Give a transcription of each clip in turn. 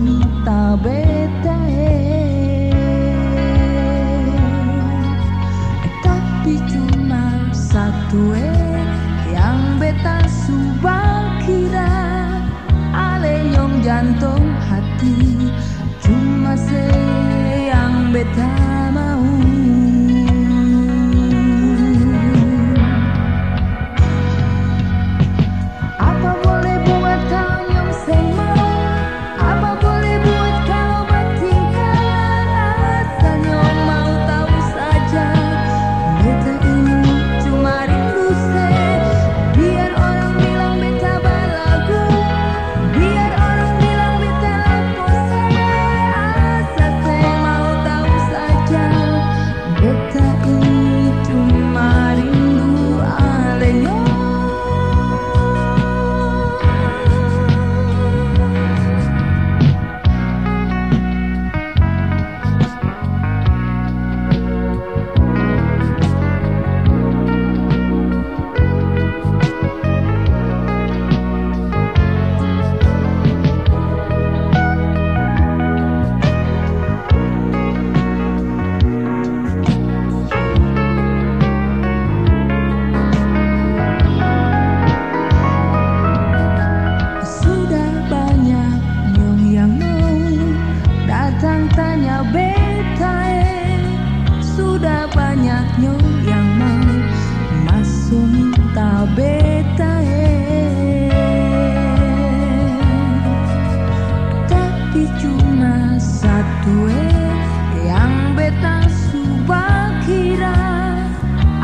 minta beta tapi cuma satu eh. Yang beta subang kira ale nyong jantung hati sudah banyaknya yang mau masuk minta beta eh. tapi cuma satu eh, yang beta subah kira.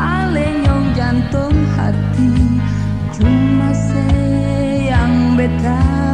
Alenyong jantung hati cuma saya yang beta